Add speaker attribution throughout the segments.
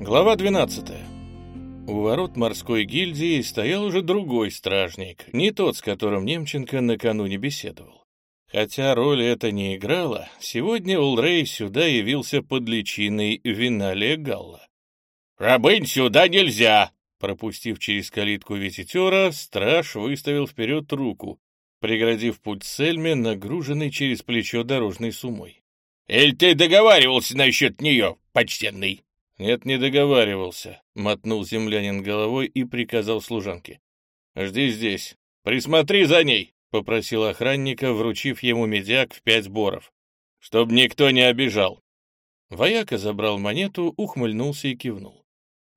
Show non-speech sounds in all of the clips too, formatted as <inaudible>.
Speaker 1: Глава 12. У ворот морской гильдии стоял уже другой стражник, не тот, с которым Немченко накануне беседовал. Хотя роль это не играла, сегодня Улрей сюда явился под личиной Виналия Галла. «Рабынь сюда нельзя!» Пропустив через калитку визитера, страж выставил вперед руку, преградив путь Сельме, нагруженный через плечо дорожной сумой. «Эль ты договаривался насчет нее, почтенный?» «Нет, не договаривался», — мотнул землянин головой и приказал служанке. «Жди здесь. Присмотри за ней», — попросил охранника, вручив ему медяк в пять боров. «Чтоб никто не обижал». Вояка забрал монету, ухмыльнулся и кивнул.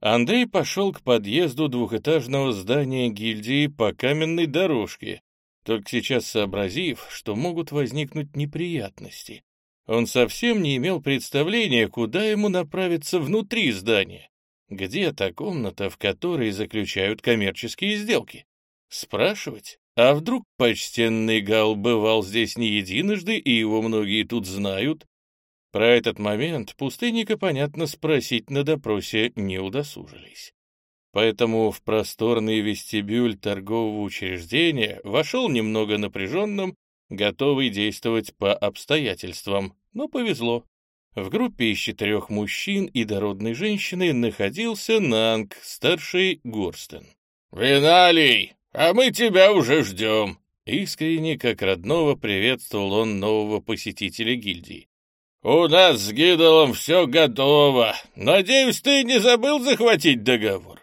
Speaker 1: Андрей пошел к подъезду двухэтажного здания гильдии по каменной дорожке, только сейчас сообразив, что могут возникнуть неприятности. Он совсем не имел представления, куда ему направиться внутри здания. Где та комната, в которой заключают коммерческие сделки? Спрашивать? А вдруг почтенный Гал бывал здесь не единожды, и его многие тут знают? Про этот момент пустынника, понятно, спросить на допросе не удосужились. Поэтому в просторный вестибюль торгового учреждения вошел немного напряженным готовый действовать по обстоятельствам, но повезло. В группе из четырех мужчин и дородной женщины находился Нанг, старший Горстен.
Speaker 2: «Виналий, а мы тебя уже ждем!»
Speaker 1: Искренне, как родного, приветствовал он нового посетителя гильдии.
Speaker 2: «У нас с Гидолом все готово. Надеюсь, ты не забыл захватить договор?»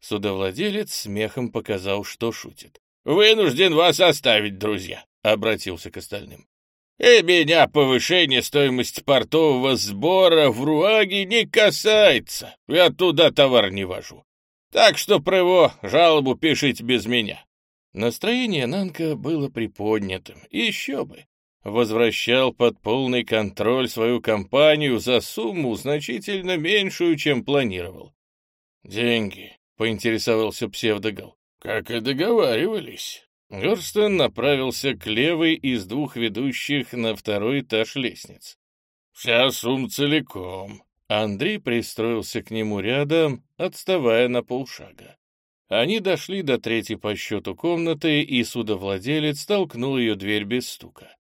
Speaker 1: Судовладелец смехом показал, что шутит.
Speaker 2: «Вынужден вас оставить, друзья. — обратился к остальным. «И меня повышение стоимости портового сбора в Руаге не касается. Я туда товар не вожу. Так что про его жалобу пишите без меня».
Speaker 1: Настроение Нанка было приподнятым. Еще бы. Возвращал под полный контроль свою компанию за сумму значительно меньшую, чем планировал. «Деньги», — поинтересовался псевдогал.
Speaker 2: «Как и договаривались».
Speaker 1: Горстон направился к левой из двух ведущих на второй этаж лестниц.
Speaker 2: «Вся сумма целиком».
Speaker 1: Андрей пристроился к нему рядом, отставая на полшага. Они дошли до третьей по счету комнаты, и судовладелец толкнул ее дверь без стука.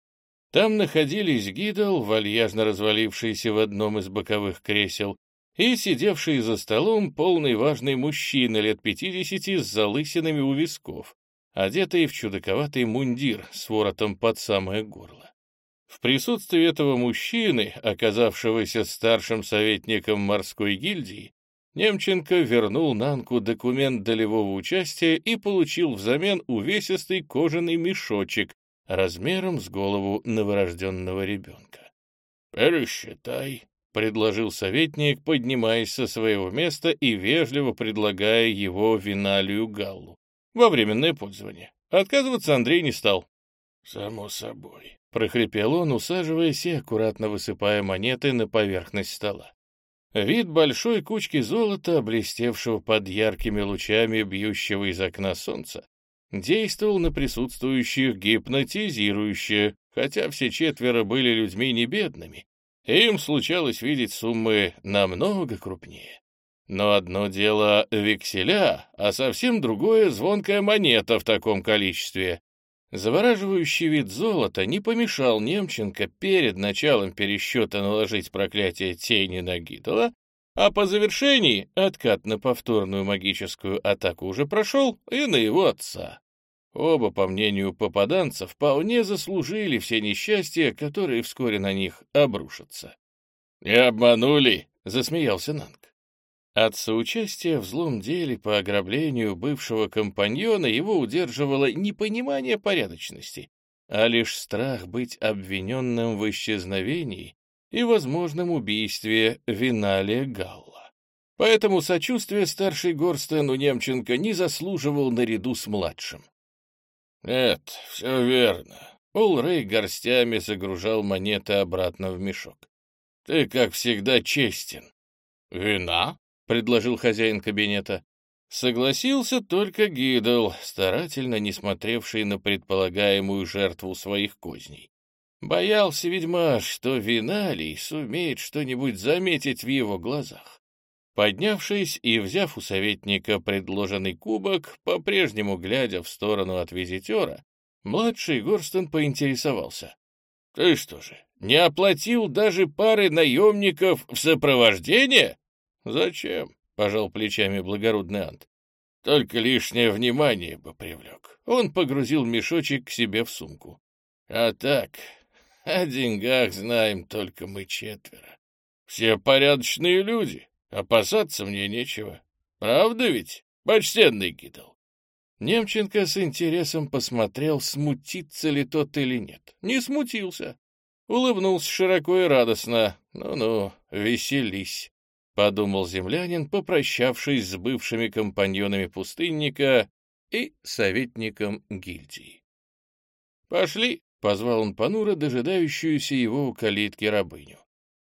Speaker 1: Там находились Гидал, вальяжно развалившийся в одном из боковых кресел, и сидевший за столом полный важный мужчина лет пятидесяти с залысинами у висков, одетый в чудаковатый мундир с воротом под самое горло. В присутствии этого мужчины, оказавшегося старшим советником морской гильдии, Немченко вернул Нанку документ долевого участия и получил взамен увесистый кожаный мешочек размером с голову новорожденного ребенка.
Speaker 2: «Пересчитай», — предложил советник, поднимаясь со своего места и вежливо предлагая его Виналию Галлу
Speaker 1: во временное пользование. Отказываться Андрей не стал.
Speaker 2: «Само собой», —
Speaker 1: прохрипел он, усаживаясь и аккуратно высыпая монеты на поверхность стола. Вид большой кучки золота, блестевшего под яркими лучами бьющего из окна солнца, действовал на присутствующих гипнотизирующе, хотя все четверо были людьми не бедными. Им случалось видеть суммы намного крупнее. Но одно дело векселя, а совсем другое — звонкая монета в таком количестве. Завораживающий вид золота не помешал Немченко перед началом пересчета наложить проклятие тени на Гидола, а по завершении откат на повторную магическую атаку уже прошел и на его отца. Оба, по мнению попаданцев, вполне заслужили все несчастья, которые вскоре на них обрушатся.
Speaker 2: «Не обманули!»
Speaker 1: — засмеялся Нанг. От соучастия в злом деле по ограблению бывшего компаньона его удерживало не понимание порядочности, а лишь страх быть обвиненным в исчезновении и возможном убийстве Виналия Галла. Поэтому сочувствие старший Горстен у Немченко не заслуживал наряду с младшим.
Speaker 2: «Нет, все верно».
Speaker 1: Улрей горстями загружал монеты обратно в мешок. «Ты, как всегда, честен».
Speaker 2: «Вина?»
Speaker 1: Предложил хозяин кабинета. Согласился только Гидл, старательно не смотревший на предполагаемую жертву своих козней. Боялся ведьма, что Виналий сумеет что-нибудь заметить в его глазах. Поднявшись и взяв у советника предложенный кубок, по-прежнему глядя в сторону от визитера, младший Горстон поинтересовался. — Ты что же, не оплатил даже пары наемников в сопровождение? — Зачем? — пожал плечами благородный Ант. — Только лишнее внимание бы привлек. Он погрузил мешочек к себе в сумку. — А так, о деньгах знаем только мы четверо. Все порядочные люди. Опасаться мне нечего. Правда ведь, почтенный Гидл? Немченко с интересом посмотрел, смутится ли тот или нет. Не смутился. Улыбнулся широко и радостно. «Ну-ну, веселись», — подумал землянин, попрощавшись с бывшими компаньонами пустынника и советником гильдии. «Пошли», — позвал он понуро дожидающуюся его у калитки рабыню.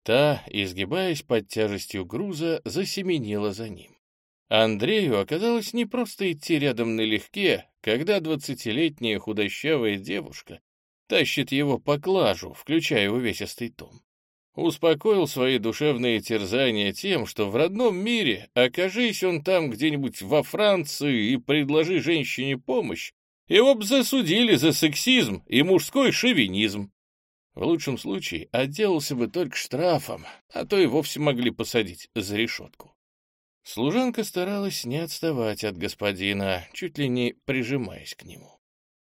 Speaker 1: Та, изгибаясь под тяжестью груза, засеменила за ним. Андрею оказалось не просто идти рядом налегке, когда двадцатилетняя худощавая девушка тащит его по клажу, включая увесистый том. Успокоил свои душевные терзания тем, что в родном мире, окажись он там где-нибудь во Франции и предложи женщине помощь, его б засудили за сексизм и мужской шовинизм. В лучшем случае отделался бы только штрафом, а то и вовсе могли посадить за решетку. Служанка старалась не отставать от господина, чуть ли не прижимаясь к нему.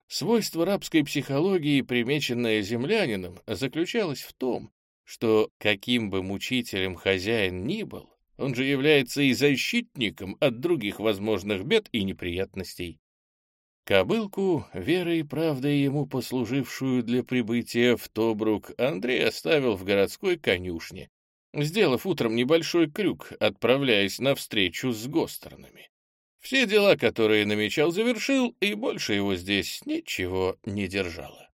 Speaker 1: Свойство рабской психологии, примеченное землянином, заключалось в том, что каким бы мучителем хозяин ни был, он же является и защитником от других возможных бед и неприятностей. Кобылку, верой и правдой ему послужившую для прибытия в Тобрук, Андрей оставил в городской конюшне, сделав утром небольшой крюк, отправляясь навстречу с Гостернами. Все дела, которые намечал, завершил, и больше его здесь ничего не держало.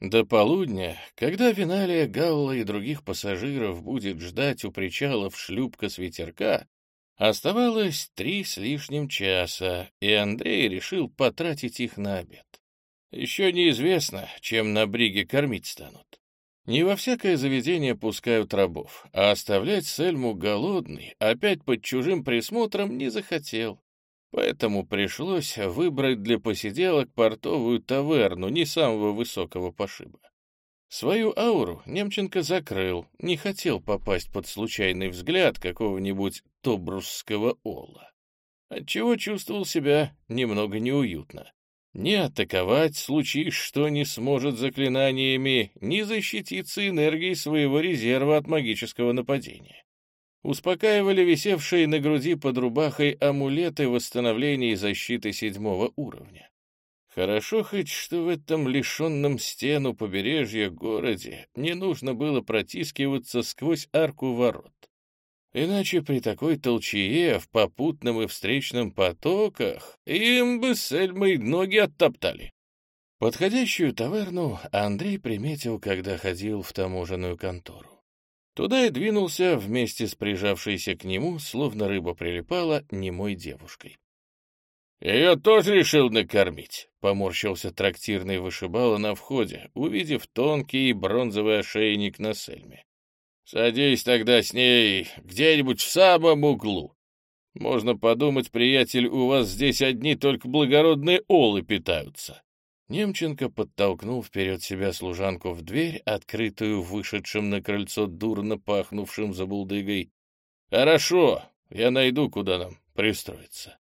Speaker 1: До полудня, когда Виналия, Галла и других пассажиров будет ждать у причалов шлюпка с ветерка, Оставалось три с лишним часа, и Андрей решил потратить их на обед. Еще неизвестно, чем на бриге кормить станут. Не во всякое заведение пускают рабов, а оставлять Сельму голодный опять под чужим присмотром не захотел. Поэтому пришлось выбрать для посиделок портовую таверну не самого высокого пошиба. Свою ауру Немченко закрыл, не хотел попасть под случайный взгляд какого-нибудь тобрусского ола, отчего чувствовал себя немного неуютно. Не атаковать, случись что не сможет заклинаниями, не защититься энергией своего резерва от магического нападения. Успокаивали висевшие на груди под рубахой амулеты восстановления и защиты седьмого уровня. Хорошо хоть, что в этом лишенном стену побережья городе не нужно было протискиваться сквозь арку ворот. Иначе при такой толчее в попутном и встречном потоках им бы с Эльмой ноги оттоптали. Подходящую таверну Андрей приметил, когда ходил в таможенную контору. Туда и двинулся вместе с прижавшейся к нему, словно рыба прилипала, немой девушкой. «Ее тоже решил накормить», — поморщился трактирный вышибала на входе, увидев тонкий бронзовый ошейник на сельме. «Садись тогда с ней где-нибудь в самом углу. Можно подумать, приятель, у вас здесь одни только благородные олы питаются». Немченко подтолкнул вперед себя служанку в дверь, открытую вышедшим на крыльцо дурно пахнувшим забулдыгой. «Хорошо, я найду, куда нам пристроиться».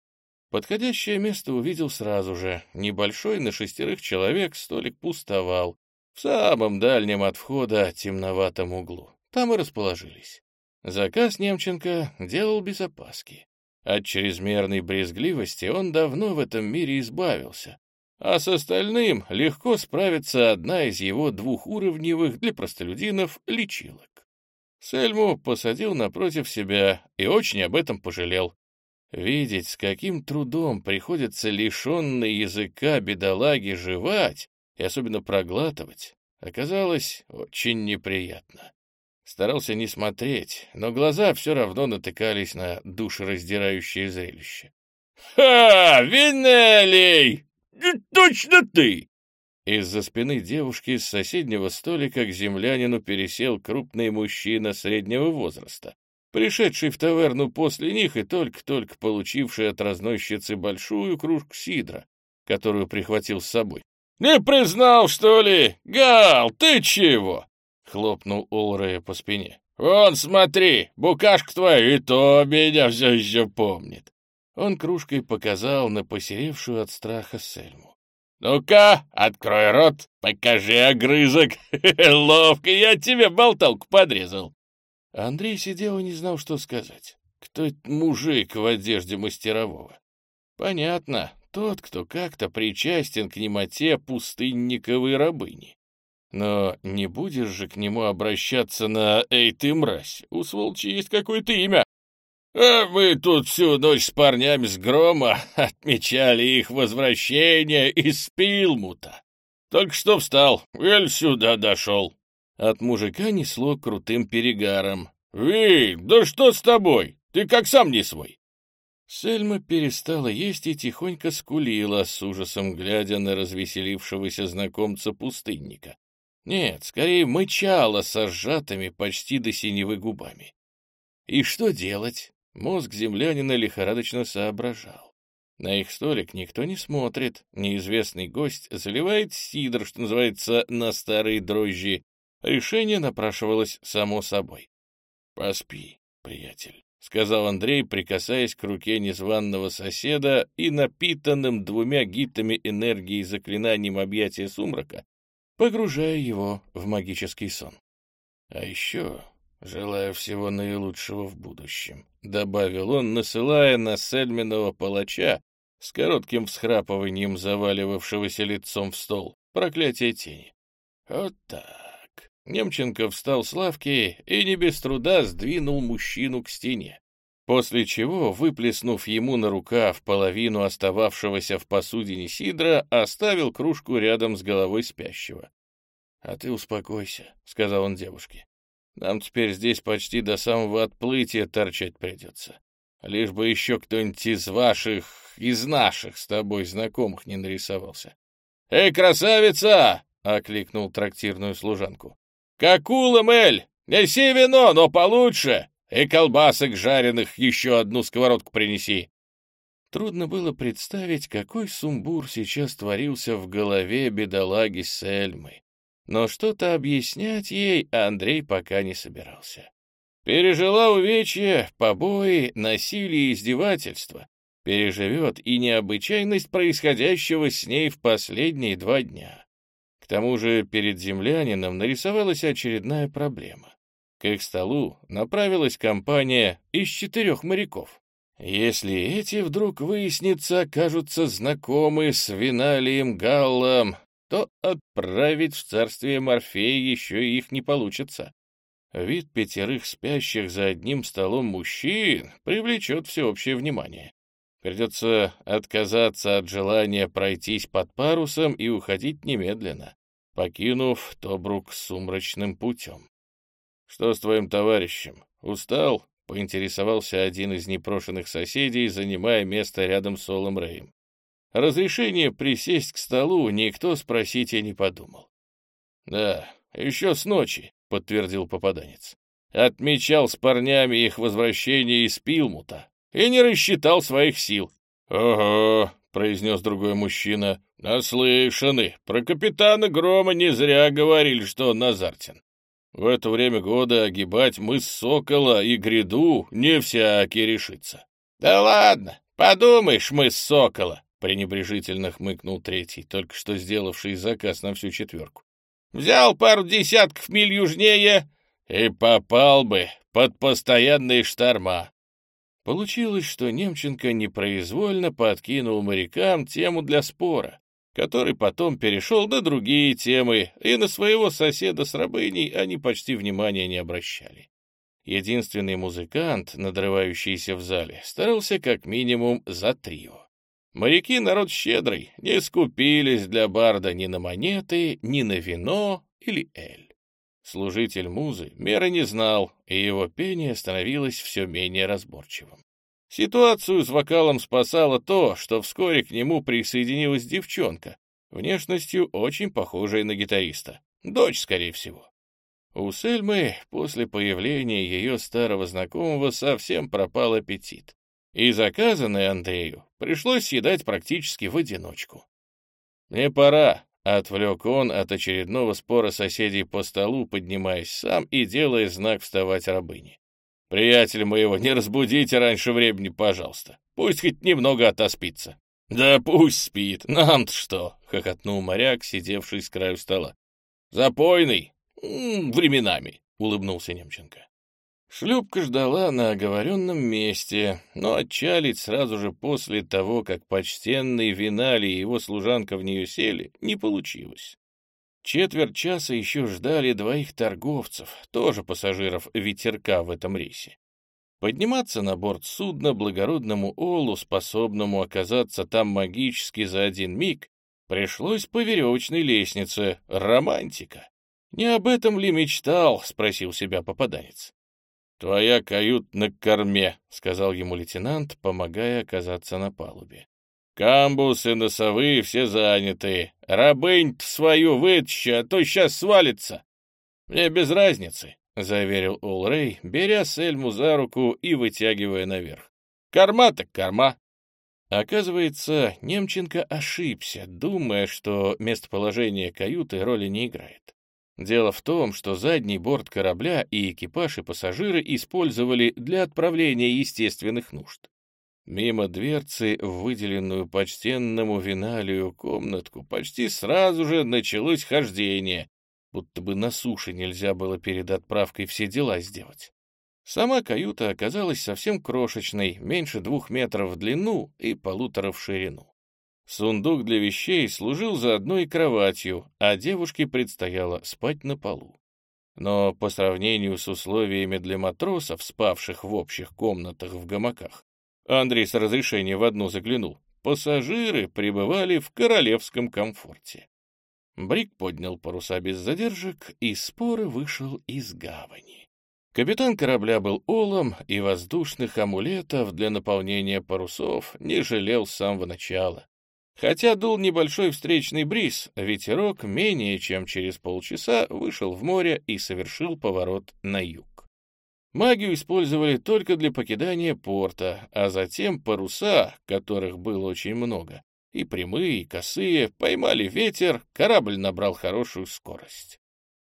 Speaker 1: Подходящее место увидел сразу же. Небольшой на шестерых человек столик пустовал. В самом дальнем от входа темноватом углу. Там и расположились. Заказ Немченко делал без опаски. От чрезмерной брезгливости он давно в этом мире избавился, а с остальным легко справится одна из его двухуровневых для простолюдинов лечилок. Сельму посадил напротив себя и очень об этом пожалел. Видеть, с каким трудом приходится лишенной языка бедолаги жевать и особенно проглатывать, оказалось очень неприятно. Старался не смотреть, но глаза все равно натыкались на душераздирающее зрелище. «Ха! Винелий! Точно ты!» Из-за спины девушки с соседнего столика к землянину пересел крупный мужчина среднего возраста, пришедший в таверну после них и только-только получивший от разносчицы большую кружку сидра, которую прихватил с собой. «Не признал, что ли? Гал, ты чего?» — хлопнул Олрея по спине. «Вон, смотри, букашка твоя и то меня все еще помнит». Он кружкой показал на посеревшую от страха Сельму. «Ну-ка, открой рот, покажи огрызок. <laughs> Ловко я тебе болталку подрезал». Андрей сидел и не знал, что сказать. Кто это мужик в одежде мастерового? Понятно, тот, кто как-то причастен к немоте пустынниковой рабыни. Но не будешь же к нему обращаться на «Эй, ты мразь!» У сволчи есть какое-то имя. А мы тут всю ночь с парнями с грома <laughs> отмечали их возвращение из Пилмута. Только что встал, еле сюда дошел. От мужика несло крутым перегаром. «Ви, да что с тобой? Ты как сам не свой!» Сельма перестала есть и тихонько скулила, с ужасом глядя на развеселившегося знакомца пустынника. Нет, скорее мычала со сжатыми почти до синевы губами. И что делать? Мозг землянина лихорадочно соображал. На их столик никто не смотрит. Неизвестный гость заливает сидр, что называется, на старые дрожжи. Решение напрашивалось само собой. «Поспи, приятель», — сказал Андрей, прикасаясь к руке незваного соседа и напитанным двумя гитами энергии заклинанием объятия сумрака, погружая его в магический сон. «А еще «Желаю всего наилучшего в будущем», — добавил он, насылая на Сельминого палача с коротким всхрапыванием заваливавшегося лицом в стол. Проклятие тени. Вот так. Немченко встал с лавки и не без труда сдвинул мужчину к стене, после чего, выплеснув ему на рукав половину остававшегося в посудине сидра, оставил кружку рядом с головой спящего. — А ты успокойся, — сказал он девушке. Нам теперь здесь почти до самого отплытия торчать придется. Лишь бы еще кто-нибудь из ваших, из наших с тобой знакомых не нарисовался. «Эй, красавица!» — окликнул трактирную служанку. «Какула, Мэль! Неси вино, но получше! И колбасок жареных еще одну сковородку принеси!» Трудно было представить, какой сумбур сейчас творился в голове бедолаги Сельмы. Но что-то объяснять ей Андрей пока не собирался. Пережила увечья, побои, насилие и издевательства. Переживет и необычайность происходящего с ней в последние два дня. К тому же перед землянином нарисовалась очередная проблема. К их столу направилась компания из четырех моряков. Если эти вдруг выяснится, окажутся знакомы с Виналием Галлом, то отправить в царствие Морфея еще их не получится. Вид пятерых спящих за одним столом мужчин привлечет всеобщее внимание. Придется отказаться от желания пройтись под парусом и уходить немедленно, покинув Тобрук сумрачным путем. — Что с твоим товарищем? Устал? — поинтересовался один из непрошенных соседей, занимая место рядом с Олом Рэем. Разрешение присесть к столу никто спросить и не подумал. «Да, еще с ночи», — подтвердил попаданец. «Отмечал с парнями их возвращение из Пилмута и не рассчитал своих сил». «Ого», — произнес другой мужчина, — «наслышаны. Про капитана Грома не зря говорили, что он азартен. В это время года огибать мыс Сокола и гряду не всякий решится». «Да ладно, подумаешь, мыс Сокола», пренебрежительно хмыкнул третий, только что сделавший заказ на всю четверку. «Взял пару десятков миль южнее и попал бы под постоянные шторма». Получилось, что Немченко непроизвольно подкинул морякам тему для спора, который потом перешел на другие темы, и на своего соседа с рабыней они почти внимания не обращали. Единственный музыкант, надрывающийся в зале, старался как минимум за трио. Моряки — народ щедрый, не скупились для барда ни на монеты, ни на вино или эль. Служитель музы меры не знал, и его пение становилось все менее разборчивым. Ситуацию с вокалом спасало то, что вскоре к нему присоединилась девчонка, внешностью очень похожая на гитариста. Дочь, скорее всего. У Сельмы после появления ее старого знакомого совсем пропал аппетит, и заказанное Андрею пришлось съедать практически в одиночку. «Мне пора», — отвлек он от очередного спора соседей по столу, поднимаясь сам и делая знак вставать рабыне. «Приятеля моего, не разбудите раньше времени, пожалуйста. Пусть хоть немного отоспится». «Да пусть спит, нам-то что?» — хохотнул моряк, сидевший с краю стола. «Запойный, временами», — улыбнулся Немченко. Шлюпка ждала на оговоренном месте, но отчалить сразу же после того, как почтенный Винали и его служанка в нее сели, не получилось. Четверть часа еще ждали двоих торговцев, тоже пассажиров ветерка в этом рейсе. Подниматься на борт судна благородному Олу, способному оказаться там магически за один миг, пришлось по веревочной лестнице. Романтика. «Не об этом ли мечтал?» — спросил себя попаданец. «Твоя кают на корме», — сказал ему лейтенант, помогая оказаться на палубе. «Камбусы, носовые все заняты. Рабынь свою вытащи, а то сейчас свалится». «Мне без разницы», — заверил Олрей, беря Сельму за руку и вытягивая наверх. «Корма так корма». Оказывается, Немченко ошибся, думая, что местоположение каюты роли не играет. Дело в том, что задний борт корабля и экипаж и пассажиры использовали для отправления естественных нужд. Мимо дверцы в выделенную почтенному виналию комнатку почти сразу же началось хождение, будто бы на суше нельзя было перед отправкой все дела сделать. Сама каюта оказалась совсем крошечной, меньше двух метров в длину и полутора в ширину. Сундук для вещей служил заодно и кроватью, а девушке предстояло спать на полу. Но по сравнению с условиями для матросов, спавших в общих комнатах в гамаках, Андрей с разрешения в одну заглянул, пассажиры пребывали в королевском комфорте. Брик поднял паруса без задержек, и споры вышел из гавани. Капитан корабля был олом, и воздушных амулетов для наполнения парусов не жалел с самого начала. Хотя дул небольшой встречный бриз, ветерок менее чем через полчаса вышел в море и совершил поворот на юг. Магию использовали только для покидания порта, а затем паруса, которых было очень много, и прямые, и косые, поймали ветер, корабль набрал хорошую скорость.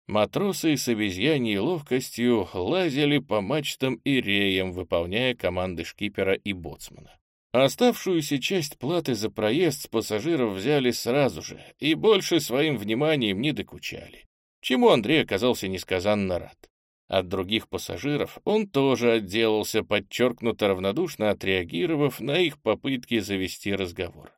Speaker 1: Матросы с обезьяньей ловкостью лазили по мачтам и реям, выполняя команды шкипера и боцмана. Оставшуюся часть платы за проезд с пассажиров взяли сразу же и больше своим вниманием не докучали, чему Андрей оказался несказанно рад. От других пассажиров он тоже отделался, подчеркнуто равнодушно отреагировав на их попытки завести разговор.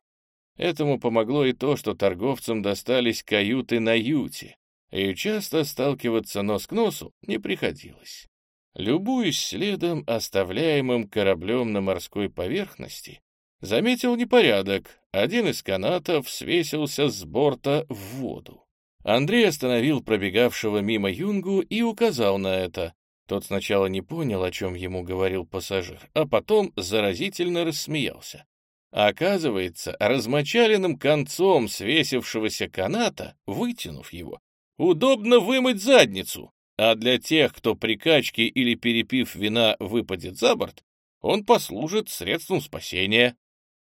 Speaker 1: Этому помогло и то, что торговцам достались каюты на юте, и часто сталкиваться нос к носу не приходилось. Любуясь следом, оставляемым кораблем на морской поверхности, заметил непорядок. Один из канатов свесился с борта в воду. Андрей остановил пробегавшего мимо юнгу и указал на это. Тот сначала не понял, о чем ему говорил пассажир, а потом заразительно рассмеялся. Оказывается, размочаленным концом свесившегося каната, вытянув его, удобно вымыть задницу, а для тех, кто при качке или перепив вина выпадет за борт, он послужит средством спасения.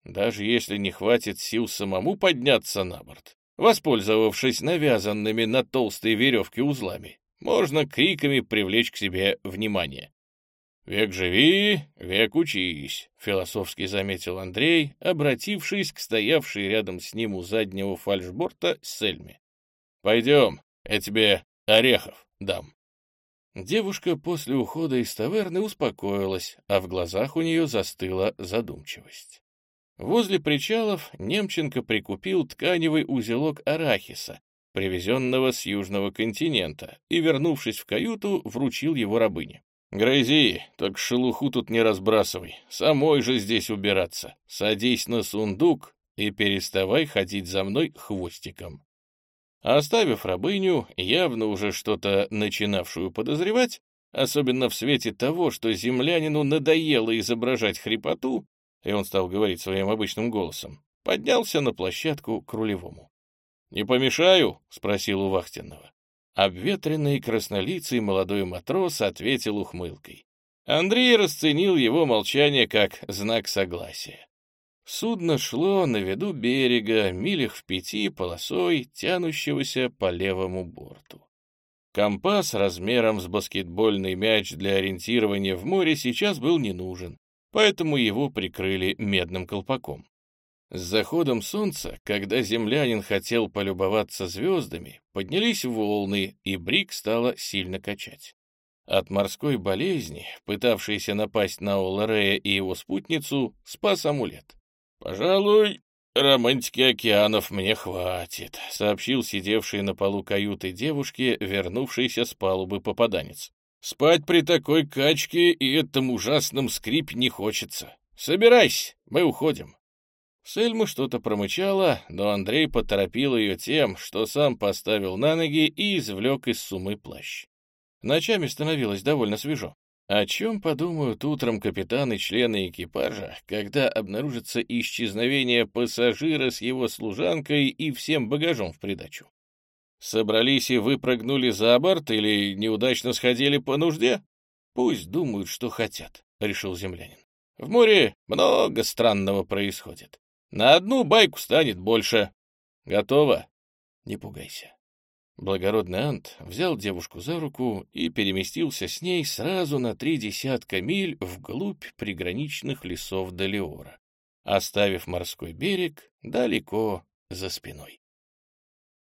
Speaker 1: Даже если не хватит сил самому подняться на борт, воспользовавшись навязанными на толстой веревке узлами, можно криками привлечь к себе внимание. «Век живи, век учись», — философски заметил Андрей, обратившись к стоявшей рядом с ним у заднего фальшборта Сельме. «Пойдем, я тебе орехов дам». Девушка после ухода из таверны успокоилась, а в глазах у нее застыла задумчивость. Возле причалов Немченко прикупил тканевый узелок арахиса, привезенного с южного континента, и, вернувшись в каюту, вручил его рабыне. «Грызи, только шелуху тут не разбрасывай, самой же здесь убираться. Садись на сундук и переставай ходить за мной хвостиком». Оставив рабыню, явно уже что-то начинавшую подозревать, особенно в свете того, что землянину надоело изображать хрипоту, и он стал говорить своим обычным голосом, поднялся на площадку к рулевому. «Не помешаю?» — спросил у вахтенного. Обветренный краснолицый молодой матрос ответил ухмылкой. Андрей расценил его молчание как знак согласия. Судно шло на виду берега, милях в пяти полосой, тянущегося по левому борту. Компас размером с баскетбольный мяч для ориентирования в море сейчас был не нужен, поэтому его прикрыли медным колпаком. С заходом солнца, когда землянин хотел полюбоваться звездами, поднялись волны, и брик стало сильно качать. От морской болезни, пытавшейся напасть на Оларея и его спутницу, спас амулет. «Пожалуй, романтики океанов мне хватит», — сообщил сидевший на полу каюты девушке, вернувшийся с палубы попаданец. «Спать при такой качке и этом ужасном скрипе не хочется. Собирайся, мы уходим». Сельма что-то промычала, но Андрей поторопил ее тем, что сам поставил на ноги и извлек из сумы плащ. Ночами становилось довольно свежо. О чем подумают утром капитан и члены экипажа, когда обнаружится исчезновение пассажира с его служанкой и всем багажом в придачу? Собрались и выпрыгнули за борт или неудачно сходили по нужде? Пусть думают, что хотят, — решил землянин. В море много странного происходит. На одну байку станет больше. Готово? Не пугайся. Благородный Ант взял девушку за руку и переместился с ней сразу на три десятка миль вглубь приграничных лесов Далиора, оставив морской берег далеко за спиной.